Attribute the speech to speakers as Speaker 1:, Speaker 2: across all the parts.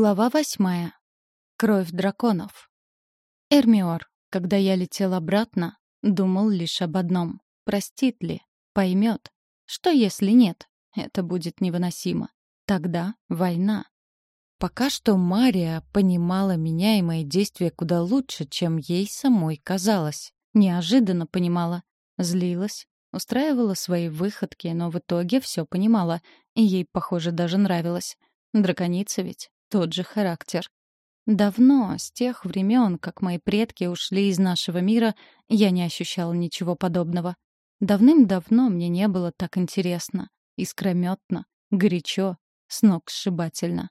Speaker 1: Глава восьмая. Кровь драконов. Эрмиор, когда я летел обратно, думал лишь об одном. Простит ли? Поймет? Что если нет? Это будет невыносимо. Тогда война. Пока что Мария понимала меня и мои действия куда лучше, чем ей самой казалось. Неожиданно понимала. Злилась, устраивала свои выходки, но в итоге все понимала, и ей, похоже, даже нравилось. Драконица ведь тот же характер. Давно, с тех времен, как мои предки ушли из нашего мира, я не ощущала ничего подобного. Давным-давно мне не было так интересно, искрометно, горячо, с ног сшибательно.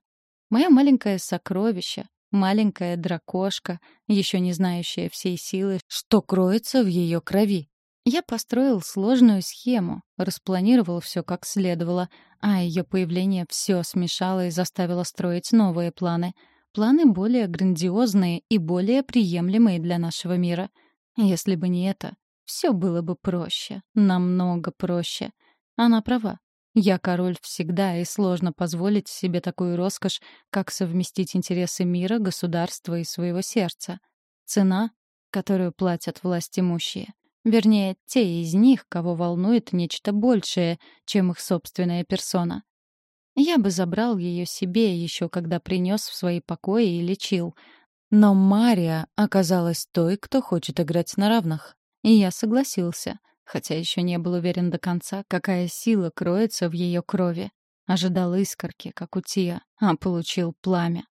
Speaker 1: Мое маленькое сокровище, маленькая дракошка, еще не знающая всей силы, что кроется в ее крови. Я построил сложную схему, распланировал все как следовало, а ее появление все смешало и заставило строить новые планы. Планы более грандиозные и более приемлемые для нашего мира. Если бы не это, все было бы проще, намного проще. Она права. Я король всегда, и сложно позволить себе такую роскошь, как совместить интересы мира, государства и своего сердца. Цена, которую платят власть имущие. Вернее, те из них, кого волнует нечто большее, чем их собственная персона. Я бы забрал ее себе еще когда принес в свои покои и лечил. Но Мария оказалась той, кто хочет играть на равных. И я согласился, хотя еще не был уверен до конца, какая сила кроется в ее крови. Ожидал искорки, как у Тия, а получил пламя.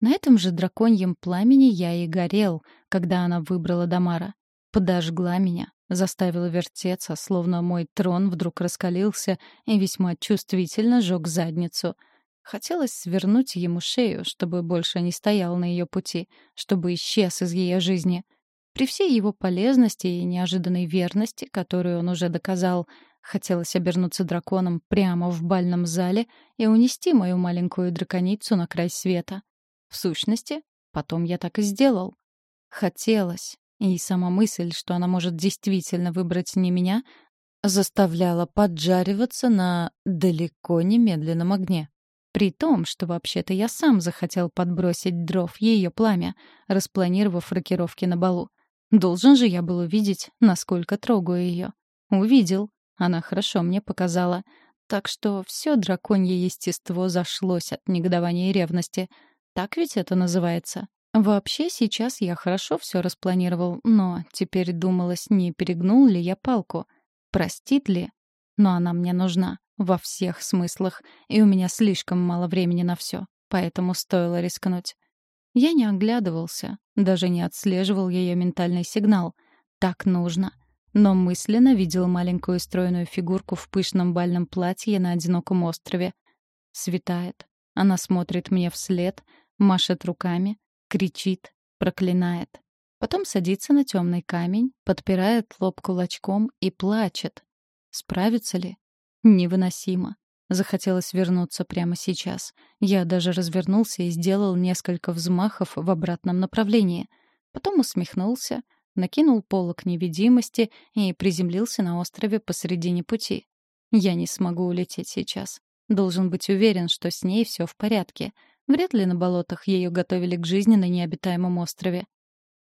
Speaker 1: На этом же драконьем пламени я и горел, когда она выбрала Дамара подожгла меня, заставила вертеться, словно мой трон вдруг раскалился и весьма чувствительно жёг задницу. Хотелось свернуть ему шею, чтобы больше не стоял на ее пути, чтобы исчез из ее жизни. При всей его полезности и неожиданной верности, которую он уже доказал, хотелось обернуться драконом прямо в бальном зале и унести мою маленькую драконицу на край света. В сущности, потом я так и сделал. Хотелось, и сама мысль, что она может действительно выбрать не меня, заставляла поджариваться на далеко не медленном огне. При том, что вообще-то я сам захотел подбросить дров ее пламя, распланировав рокировки на балу. Должен же я был увидеть, насколько трогаю ее. Увидел. Она хорошо мне показала. Так что все драконье естество зашлось от негодования и ревности. Так ведь это называется. Вообще, сейчас я хорошо все распланировал, но теперь думалось, не перегнул ли я палку. Простит ли? Но она мне нужна. Во всех смыслах. И у меня слишком мало времени на все. Поэтому стоило рискнуть. Я не оглядывался, даже не отслеживал ее ментальный сигнал. Так нужно. Но мысленно видел маленькую стройную фигурку в пышном бальном платье на одиноком острове. Светает. Она смотрит мне вслед, машет руками, кричит, проклинает. Потом садится на темный камень, подпирает лоб кулачком и плачет. Справится ли? Невыносимо. Захотелось вернуться прямо сейчас. Я даже развернулся и сделал несколько взмахов в обратном направлении. Потом усмехнулся, накинул полок невидимости и приземлился на острове посредине пути. Я не смогу улететь сейчас. Должен быть уверен, что с ней все в порядке. Вряд ли на болотах ее готовили к жизни на необитаемом острове.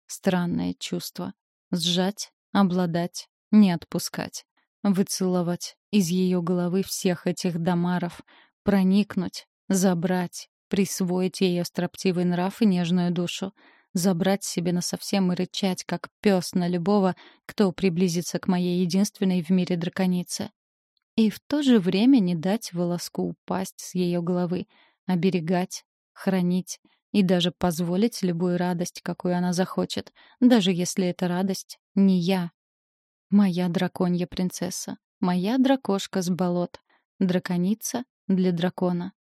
Speaker 1: Странное чувство. Сжать, обладать, не отпускать. Выцеловать из ее головы всех этих домаров, проникнуть, забрать, присвоить ее строптивый нрав и нежную душу, забрать себе насовсем и рычать, как пес на любого, кто приблизится к моей единственной в мире драконице. И в то же время не дать волоску упасть с ее головы — оберегать, хранить и даже позволить любую радость, какую она захочет, даже если эта радость не я. Моя драконья принцесса, моя дракошка с болот, драконица для дракона.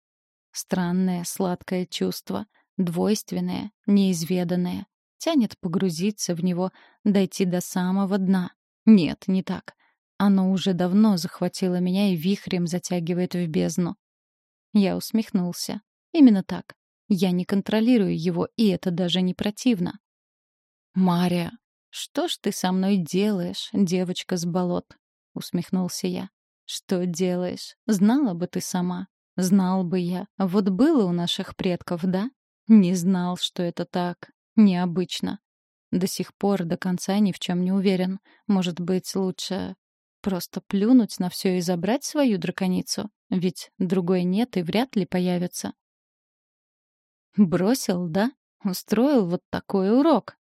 Speaker 1: Странное сладкое чувство, двойственное, неизведанное, тянет погрузиться в него, дойти до самого дна. Нет, не так. Оно уже давно захватило меня и вихрем затягивает в бездну. Я усмехнулся. Именно так. Я не контролирую его, и это даже не противно. «Мария, что ж ты со мной делаешь, девочка с болот?» — усмехнулся я. «Что делаешь? Знала бы ты сама. Знал бы я, вот было у наших предков, да? Не знал, что это так. Необычно. До сих пор до конца ни в чем не уверен. Может быть, лучше просто плюнуть на все и забрать свою драконицу? Ведь другой нет и вряд ли появится. Бросил, да? Устроил вот такой урок.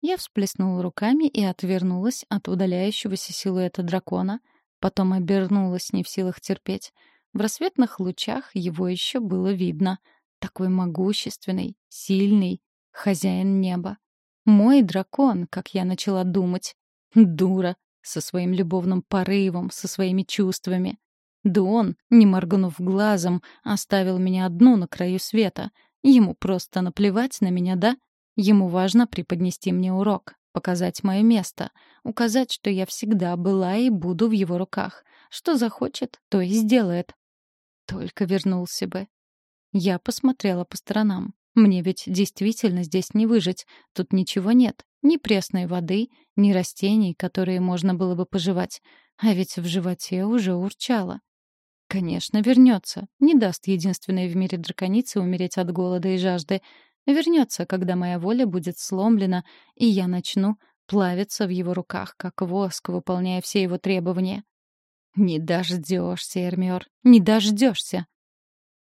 Speaker 1: Я всплеснула руками и отвернулась от удаляющегося силуэта дракона, потом обернулась, не в силах терпеть. В рассветных лучах его еще было видно. Такой могущественный, сильный, хозяин неба. Мой дракон, как я начала думать. Дура, со своим любовным порывом, со своими чувствами. Да он, не моргнув глазом, оставил меня одну на краю света. Ему просто наплевать на меня, да? Ему важно преподнести мне урок, показать мое место, указать, что я всегда была и буду в его руках. Что захочет, то и сделает. Только вернулся бы. Я посмотрела по сторонам. Мне ведь действительно здесь не выжить. Тут ничего нет. Ни пресной воды, ни растений, которые можно было бы пожевать. А ведь в животе уже урчало. Конечно, вернется. Не даст единственной в мире драконице умереть от голода и жажды. Вернется, когда моя воля будет сломлена, и я начну плавиться в его руках, как воск, выполняя все его требования. «Не дождешься, Эрмиор, не дождешься!»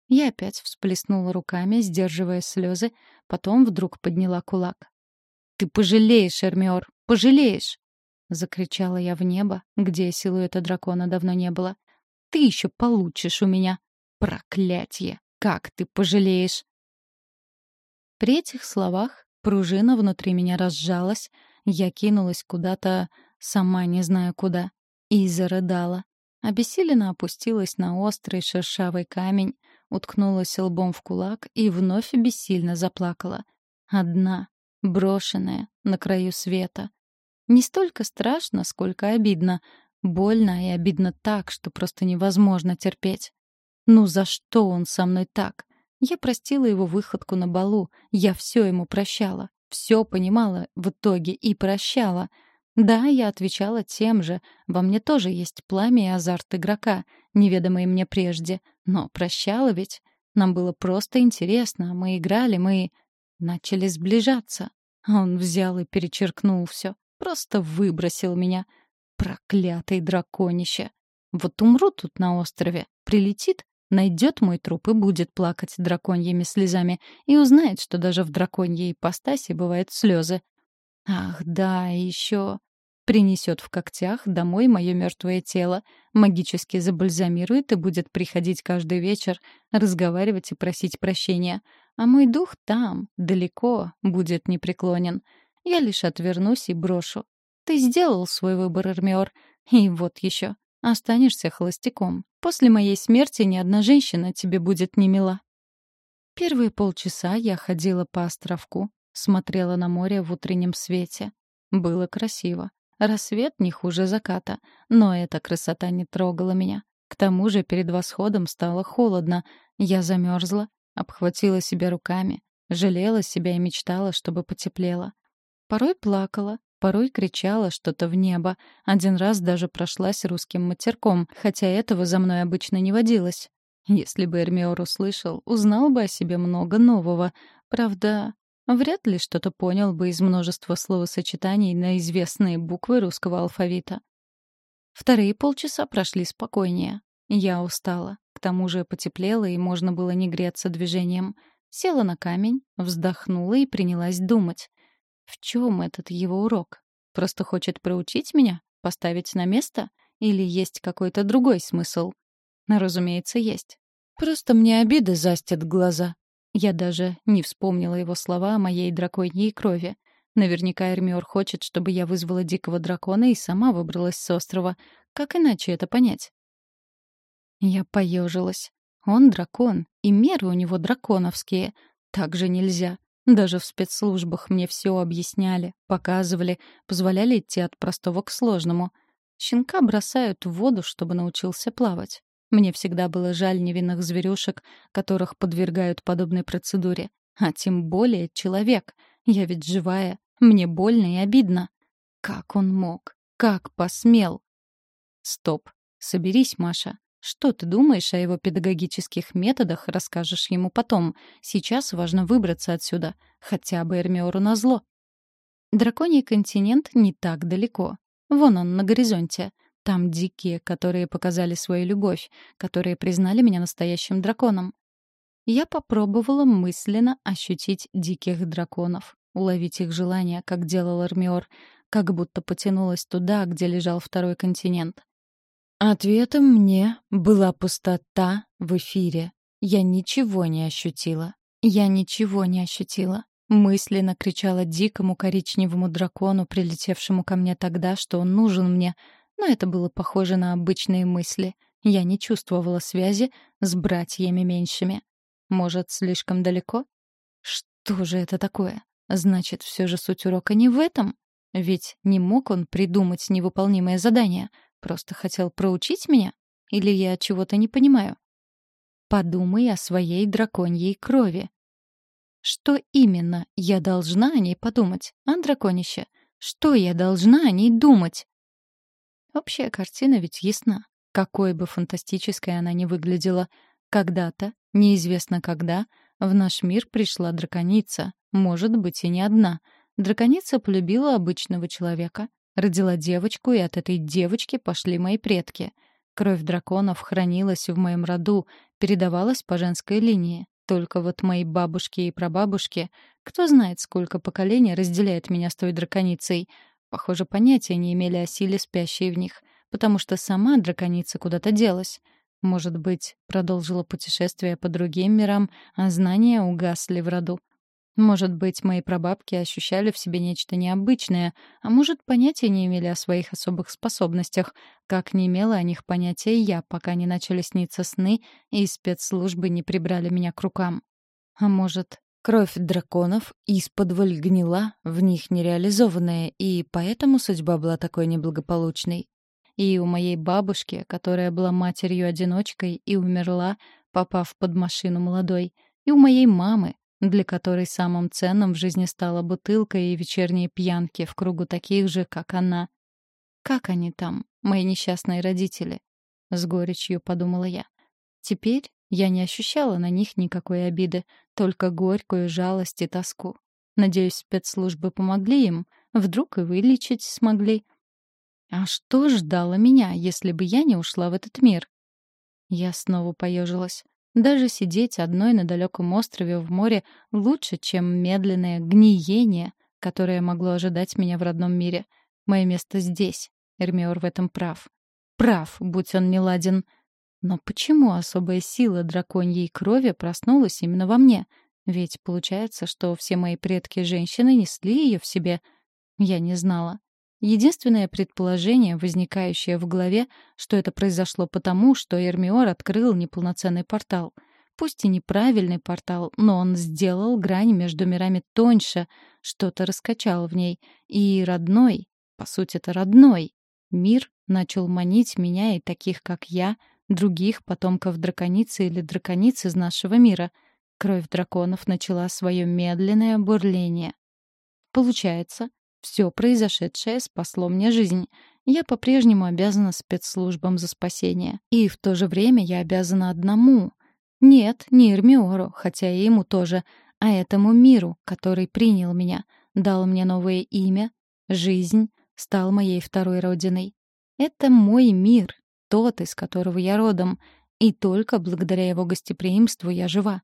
Speaker 1: Я опять всплеснула руками, сдерживая слезы, потом вдруг подняла кулак. «Ты пожалеешь, Эрмиор, пожалеешь!» Закричала я в небо, где силуэта дракона давно не было. «Ты еще получишь у меня! Проклятье! Как ты пожалеешь!» При этих словах пружина внутри меня разжалась, я кинулась куда-то, сама не знаю куда, и зарыдала. Обессиленно опустилась на острый шершавый камень, уткнулась лбом в кулак и вновь бессильно заплакала. Одна, брошенная, на краю света. Не столько страшно, сколько обидно. Больно и обидно так, что просто невозможно терпеть. Ну за что он со мной так? Я простила его выходку на балу, я все ему прощала, все понимала в итоге и прощала. Да, я отвечала тем же, во мне тоже есть пламя и азарт игрока, неведомые мне прежде, но прощала ведь. Нам было просто интересно, мы играли, мы начали сближаться. Он взял и перечеркнул все, просто выбросил меня. Проклятый драконище! Вот умру тут на острове, прилетит найдет мой труп и будет плакать драконьими слезами, и узнает, что даже в драконьей ипостаси бывают слезы. Ах, да, еще принесет в когтях домой мое мертвое тело, магически забальзамирует и будет приходить каждый вечер, разговаривать и просить прощения. А мой дух там, далеко, будет непреклонен. Я лишь отвернусь и брошу. Ты сделал свой выбор, Эрмиор. И вот еще. Останешься холостяком. После моей смерти ни одна женщина тебе будет не мила. Первые полчаса я ходила по островку, смотрела на море в утреннем свете. Было красиво. Рассвет не хуже заката, но эта красота не трогала меня. К тому же перед восходом стало холодно. Я замерзла, обхватила себя руками, жалела себя и мечтала, чтобы потеплело. Порой плакала, Порой кричала что-то в небо. Один раз даже прошлась русским матерком, хотя этого за мной обычно не водилось. Если бы Эрмиор услышал, узнал бы о себе много нового. Правда, вряд ли что-то понял бы из множества словосочетаний на известные буквы русского алфавита. Вторые полчаса прошли спокойнее. Я устала. К тому же потеплело, и можно было не греться движением. Села на камень, вздохнула и принялась думать. В чем этот его урок? Просто хочет проучить меня? Поставить на место? Или есть какой-то другой смысл? Ну, разумеется, есть. Просто мне обида застят глаза. Я даже не вспомнила его слова о моей драконьей крови. Наверняка Эрмиор хочет, чтобы я вызвала дикого дракона и сама выбралась с острова. Как иначе это понять? Я поежилась. Он дракон, и меры у него драконовские. Так же нельзя. Даже в спецслужбах мне все объясняли, показывали, позволяли идти от простого к сложному. Щенка бросают в воду, чтобы научился плавать. Мне всегда было жаль невинных зверюшек, которых подвергают подобной процедуре. А тем более человек. Я ведь живая. Мне больно и обидно. Как он мог? Как посмел? Стоп. Соберись, Маша. Что ты думаешь о его педагогических методах, расскажешь ему потом. Сейчас важно выбраться отсюда. Хотя бы Эрмиору назло. Драконий континент не так далеко. Вон он, на горизонте. Там дикие, которые показали свою любовь, которые признали меня настоящим драконом. Я попробовала мысленно ощутить диких драконов, уловить их желания, как делал Армиор, как будто потянулась туда, где лежал второй континент. Ответом мне была пустота в эфире. Я ничего не ощутила. Я ничего не ощутила. Мысленно кричала дикому коричневому дракону, прилетевшему ко мне тогда, что он нужен мне, но это было похоже на обычные мысли. Я не чувствовала связи с братьями меньшими. Может, слишком далеко? Что же это такое? Значит, все же суть урока не в этом? Ведь не мог он придумать невыполнимое задание, просто хотел проучить меня? Или я чего-то не понимаю? Подумай о своей драконьей крови. Что именно я должна о ней подумать, а, драконище? Что я должна о ней думать? Общая картина ведь ясна. Какой бы фантастической она ни выглядела, когда-то, неизвестно когда, в наш мир пришла драконица, может быть, и не одна. Драконица полюбила обычного человека, родила девочку, и от этой девочки пошли мои предки. Кровь драконов хранилась в моем роду, передавалась по женской линии. Только вот мои бабушки и прабабушки, кто знает, сколько поколений разделяет меня с той драконицей — Похоже, понятия не имели о силе, спящей в них, потому что сама драконица куда-то делась. Может быть, продолжила путешествие по другим мирам, а знания угасли в роду. Может быть, мои прабабки ощущали в себе нечто необычное, а может, понятия не имели о своих особых способностях, как не имела о них понятия я, пока не начали сниться сны и спецслужбы не прибрали меня к рукам. А может, Кровь драконов исподволь гнила, в них нереализованная, и поэтому судьба была такой неблагополучной. И у моей бабушки, которая была матерью-одиночкой и умерла, попав под машину молодой, и у моей мамы, для которой самым ценным в жизни стала бутылка и вечерние пьянки в кругу таких же, как она. Как они там, мои несчастные родители? С горечью подумала я. Теперь я не ощущала на них никакой обиды, только горькую жалость и тоску. Надеюсь, спецслужбы помогли им, вдруг и вылечить смогли. А что ждало меня, если бы я не ушла в этот мир? Я снова поежилась. Даже сидеть одной на далеком острове в море лучше, чем медленное гниение, которое могло ожидать меня в родном мире. Мое место здесь. Эрмиор в этом прав. Прав, будь он не ладен. Но почему особая сила драконьей крови проснулась именно во мне? Ведь получается, что все мои предки-женщины несли ее в себе. Я не знала. Единственное предположение, возникающее в голове, что это произошло потому, что Эрмиор открыл неполноценный портал. Пусть и неправильный портал, но он сделал грань между мирами тоньше, что-то раскачал в ней. И родной, по сути это родной, мир начал манить меня и таких, как я — других потомков драконицы или дракониц из нашего мира. Кровь драконов начала свое медленное бурление. Получается, все произошедшее спасло мне жизнь. Я по-прежнему обязана спецслужбам за спасение. И в то же время я обязана одному. Нет, не Эрмиору, хотя и ему тоже, а этому миру, который принял меня, дал мне новое имя, жизнь, стал моей второй родиной. Это мой мир, тот, из которого я родом, и только благодаря его гостеприимству я жива.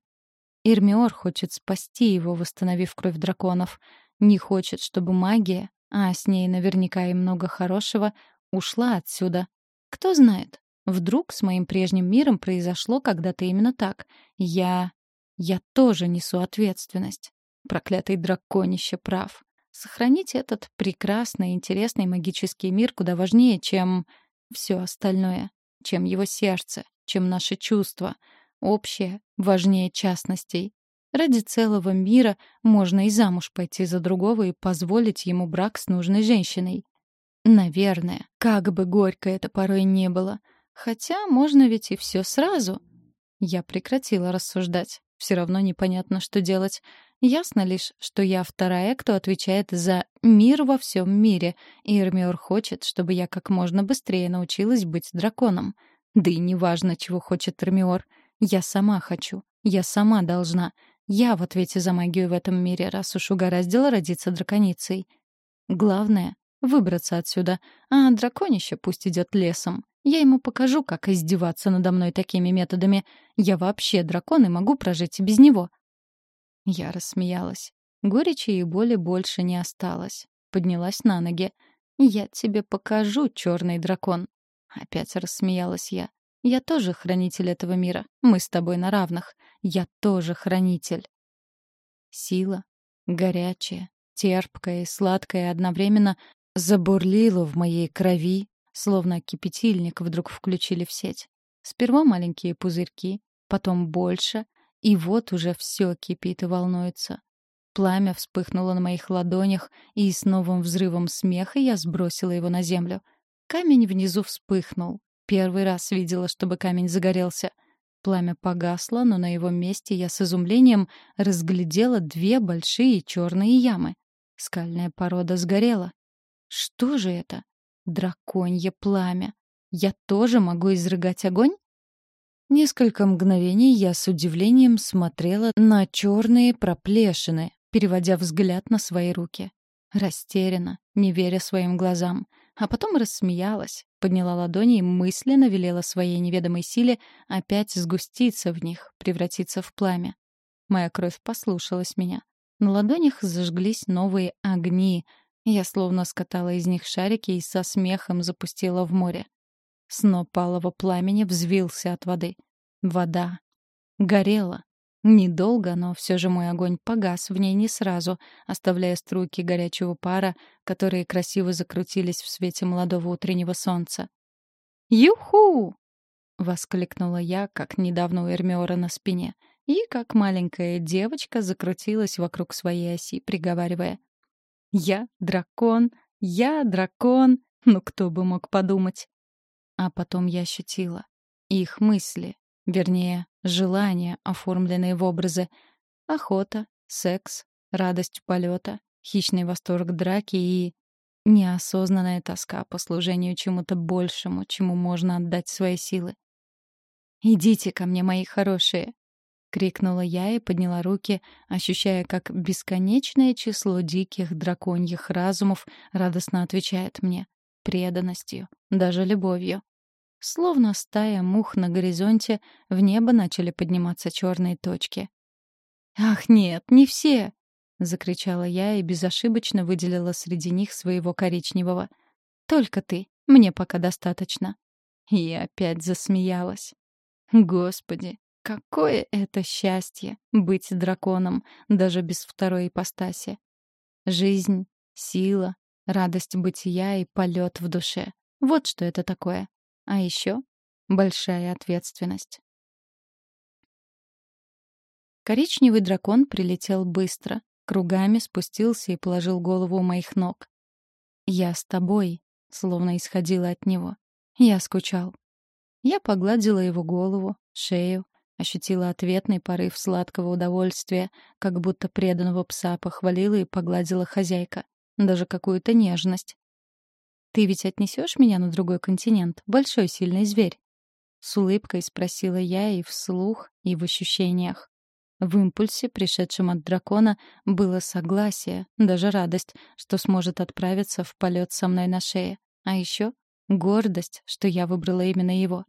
Speaker 1: Ирмиор хочет спасти его, восстановив кровь драконов. Не хочет, чтобы магия, а с ней наверняка и много хорошего, ушла отсюда. Кто знает, вдруг с моим прежним миром произошло когда-то именно так. Я... я тоже несу ответственность. Проклятый драконище прав. Сохранить этот прекрасный, интересный магический мир куда важнее, чем все остальное, чем его сердце, чем наши чувства. Общее важнее частностей. Ради целого мира можно и замуж пойти за другого и позволить ему брак с нужной женщиной. Наверное, как бы горько это порой не было. Хотя можно ведь и все сразу. Я прекратила рассуждать. Все равно непонятно, что делать. Ясно лишь, что я вторая, кто отвечает за мир во всем мире, и Эрмиор хочет, чтобы я как можно быстрее научилась быть драконом. Да и неважно, чего хочет Эрмиор. Я сама хочу. Я сама должна. Я в ответе за магию в этом мире, раз уж угораздило родиться драконицей. Главное — выбраться отсюда, а драконище пусть идет лесом. Я ему покажу, как издеваться надо мной такими методами. Я вообще дракон и могу прожить и без него. Я рассмеялась. Горечи и боли больше не осталось. Поднялась на ноги. «Я тебе покажу, черный дракон». Опять рассмеялась я. «Я тоже хранитель этого мира. Мы с тобой на равных. Я тоже хранитель». Сила, горячая, терпкая и сладкая одновременно, забурлила в моей крови, Словно кипятильник вдруг включили в сеть. Сперва маленькие пузырьки, потом больше, и вот уже все кипит и волнуется. Пламя вспыхнуло на моих ладонях, и с новым взрывом смеха я сбросила его на землю. Камень внизу вспыхнул. Первый раз видела, чтобы камень загорелся. Пламя погасло, но на его месте я с изумлением разглядела две большие черные ямы. Скальная порода сгорела. Что же это? Драконье пламя. Я тоже могу изрыгать огонь? Несколько мгновений я с удивлением смотрела на черные проплешины, переводя взгляд на свои руки. Растеряна, не веря своим глазам. А потом рассмеялась, подняла ладони и мысленно велела своей неведомой силе опять сгуститься в них, превратиться в пламя. Моя кровь послушалась меня. На ладонях зажглись новые огни, я словно скатала из них шарики и со смехом запустила в море. Сноп палого пламени взвился от воды. Вода. Горела. Недолго, но все же мой огонь погас в ней не сразу, оставляя струйки горячего пара, которые красиво закрутились в свете молодого утреннего солнца. «Юху!» — воскликнула я, как недавно у Эрмиора на спине, и как маленькая девочка закрутилась вокруг своей оси, приговаривая. Я дракон, я дракон. Ну кто бы мог подумать? А потом я ощутила их мысли, вернее, желания, оформленные в образы. Охота, секс, радость полета, хищный восторг драки и неосознанная тоска по служению чему-то большему, чему можно отдать свои силы. «Идите ко мне, мои хорошие!» — крикнула я и подняла руки, ощущая, как бесконечное число диких драконьих разумов радостно отвечает мне. Преданностью, даже любовью. Словно стая мух на горизонте, в небо начали подниматься черные точки. «Ах, нет, не все!» — закричала я и безошибочно выделила среди них своего коричневого. «Только ты. Мне пока достаточно». И опять засмеялась. Господи, Какое это счастье — быть драконом, даже без второй ипостаси. Жизнь, сила, радость бытия и полет в душе. Вот что это такое. А еще большая ответственность. Коричневый дракон прилетел быстро, кругами спустился и положил голову у моих ног. «Я с тобой», словно исходила от него. Я скучал. Я погладила его голову, шею, Ощутила ответный порыв сладкого удовольствия, как будто преданного пса похвалила и погладила хозяйка. Даже какую-то нежность. «Ты ведь отнесешь меня на другой континент, большой сильный зверь?» С улыбкой спросила я и вслух, и в ощущениях. В импульсе, пришедшем от дракона, было согласие, даже радость, что сможет отправиться в полет со мной на шее. А еще гордость, что я выбрала именно его.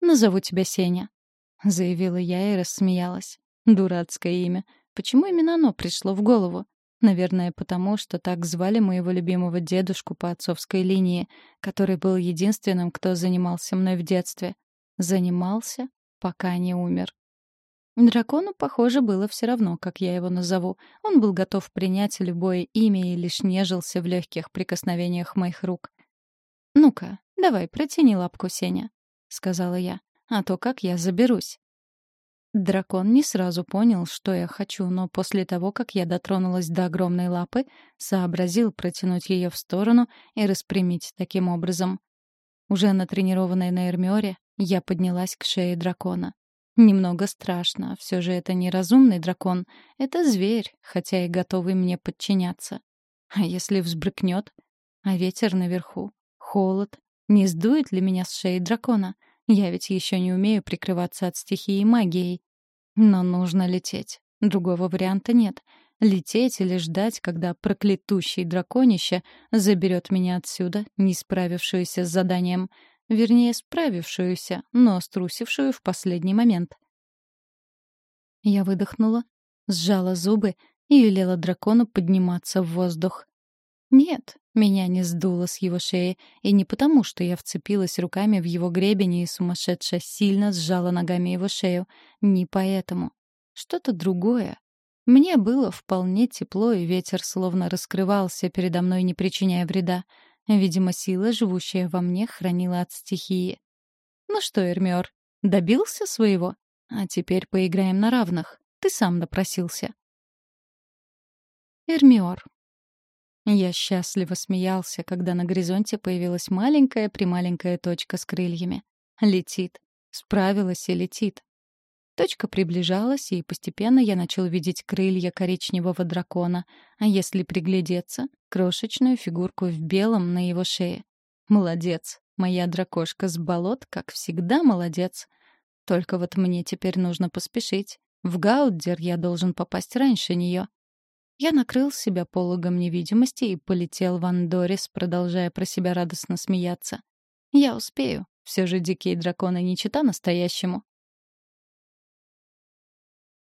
Speaker 1: «Назову тебя Сеня», — заявила я и рассмеялась. Дурацкое имя. Почему именно оно пришло в голову? Наверное, потому что так звали моего любимого дедушку по отцовской линии, который был единственным, кто занимался мной в детстве. Занимался, пока не умер. Дракону, похоже, было все равно, как я его назову. Он был готов принять любое имя и лишь нежился в легких прикосновениях моих рук. «Ну-ка, давай, протяни лапку, Сеня», — сказала я а то как я заберусь. Дракон не сразу понял, что я хочу, но после того, как я дотронулась до огромной лапы, сообразил протянуть ее в сторону и распрямить таким образом. Уже натренированная на Эрмиоре, я поднялась к шее дракона. Немного страшно, все же это не разумный дракон, это зверь, хотя и готовый мне подчиняться. А если взбрыкнет? А ветер наверху? Холод? Не сдует ли меня с шеи дракона? Я ведь еще не умею прикрываться от стихии магией. Но нужно лететь. Другого варианта нет. Лететь или ждать, когда проклятущий драконище заберет меня отсюда, не справившуюся с заданием. Вернее, справившуюся, но струсившую в последний момент. Я выдохнула, сжала зубы и велела дракону подниматься в воздух. Нет, меня не сдуло с его шеи, и не потому, что я вцепилась руками в его гребень и сумасшедше сильно сжала ногами его шею. Не поэтому. Что-то другое. Мне было вполне тепло, и ветер словно раскрывался передо мной, не причиняя вреда. Видимо, сила, живущая во мне, хранила от стихии. «Ну что, Эрмиор, добился своего? А теперь поиграем на равных. Ты сам напросился». Эрмиор. Я счастливо смеялся, когда на горизонте появилась маленькая-прималенькая точка с крыльями. Летит. Справилась и летит. Точка приближалась, и постепенно я начал видеть крылья коричневого дракона, а если приглядеться — крошечную фигурку в белом на его шее. Молодец. Моя дракошка с болот, как всегда, молодец. Только вот мне теперь нужно поспешить. В Гауддер я должен попасть раньше нее. Я накрыл себя пологом невидимости и полетел в Андорис, продолжая про себя радостно смеяться. Я успею. Все же дикие драконы не чита настоящему.